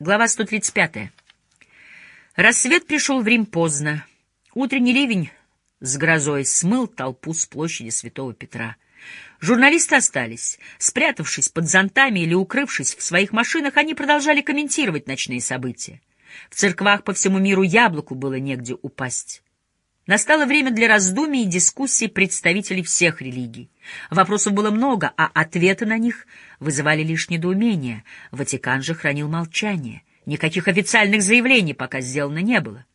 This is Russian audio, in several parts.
Глава 135. Рассвет пришел в Рим поздно. Утренний ливень с грозой смыл толпу с площади Святого Петра. Журналисты остались. Спрятавшись под зонтами или укрывшись в своих машинах, они продолжали комментировать ночные события. В церквах по всему миру яблоку было негде упасть. Настало время для раздумий и дискуссий представителей всех религий. Вопросов было много, а ответы на них вызывали лишь недоумение. Ватикан же хранил молчание. Никаких официальных заявлений пока сделано не было.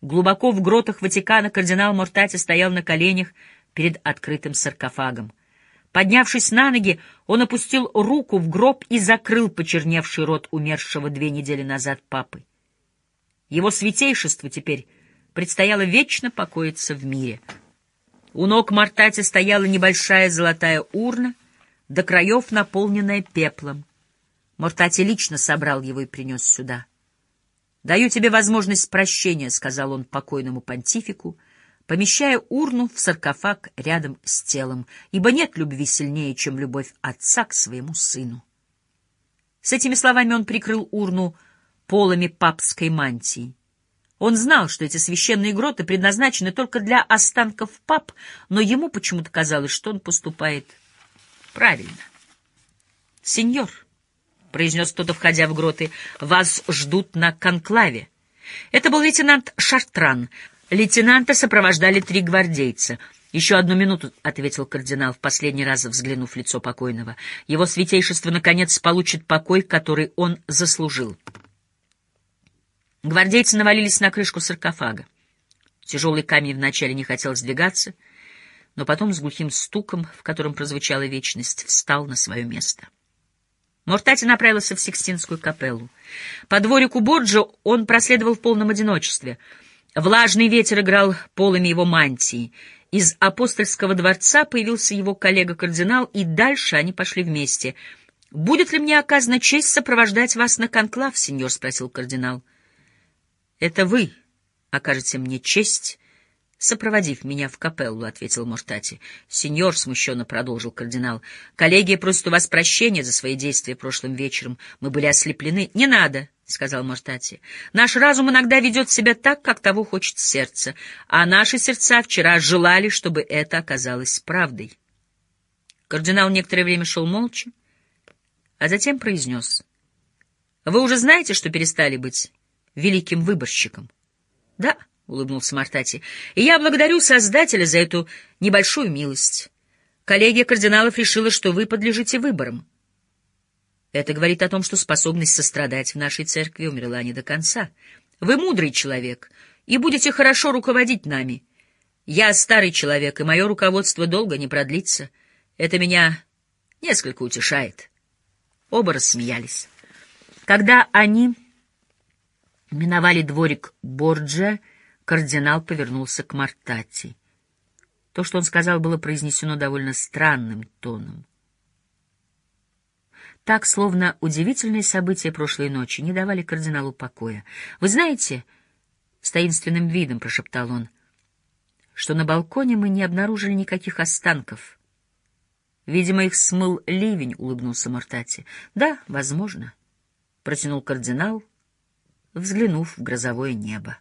Глубоко в гротах Ватикана кардинал Мортати стоял на коленях перед открытым саркофагом. Поднявшись на ноги, он опустил руку в гроб и закрыл почерневший рот умершего две недели назад папы. Его святейшество теперь предстояло вечно покоиться в мире. У ног Мартати стояла небольшая золотая урна, до краев наполненная пеплом. Мортати лично собрал его и принес сюда. «Даю тебе возможность прощения», — сказал он покойному понтифику, помещая урну в саркофаг рядом с телом, ибо нет любви сильнее, чем любовь отца к своему сыну. С этими словами он прикрыл урну полами папской мантии. Он знал, что эти священные гроты предназначены только для останков пап, но ему почему-то казалось, что он поступает правильно. «Сеньор», — произнес кто-то, входя в гроты, — «вас ждут на конклаве». Это был лейтенант Шартран. Лейтенанта сопровождали три гвардейца. «Еще одну минуту», — ответил кардинал, в последний раз взглянув в лицо покойного. «Его святейшество, наконец, получит покой, который он заслужил». Гвардейцы навалились на крышку саркофага. Тяжелый камень вначале не хотел сдвигаться, но потом с глухим стуком, в котором прозвучала вечность, встал на свое место. Мортати направился в Сикстинскую капеллу. По дворику Борджо он проследовал в полном одиночестве. Влажный ветер играл полами его мантии. Из апостольского дворца появился его коллега-кардинал, и дальше они пошли вместе. «Будет ли мне оказана честь сопровождать вас на конклав, сеньор?» — спросил кардинал. Это вы окажете мне честь, сопроводив меня в капеллу, — ответил Мортати. — Сеньор, — смущенно продолжил кардинал, — коллегия просит у вас прощения за свои действия прошлым вечером. Мы были ослеплены. — Не надо, — сказал Мортати. — Наш разум иногда ведет себя так, как того хочет сердце, а наши сердца вчера желали, чтобы это оказалось правдой. Кардинал некоторое время шел молча, а затем произнес. — Вы уже знаете, что перестали быть великим выборщиком. — Да, — улыбнулся Мартати, — и я благодарю Создателя за эту небольшую милость. Коллегия кардиналов решила, что вы подлежите выборам. Это говорит о том, что способность сострадать в нашей церкви умерла не до конца. Вы мудрый человек и будете хорошо руководить нами. Я старый человек, и мое руководство долго не продлится. Это меня несколько утешает. Оба рассмеялись. Когда они Миновали дворик Борджа, кардинал повернулся к Мартати. То, что он сказал, было произнесено довольно странным тоном. Так, словно удивительные события прошлой ночи не давали кардиналу покоя. «Вы знаете...» — с таинственным видом прошептал он — что на балконе мы не обнаружили никаких останков. Видимо, их смыл ливень, — улыбнулся Мортати. — Да, возможно, — протянул кардинал, взглянув в грозовое небо.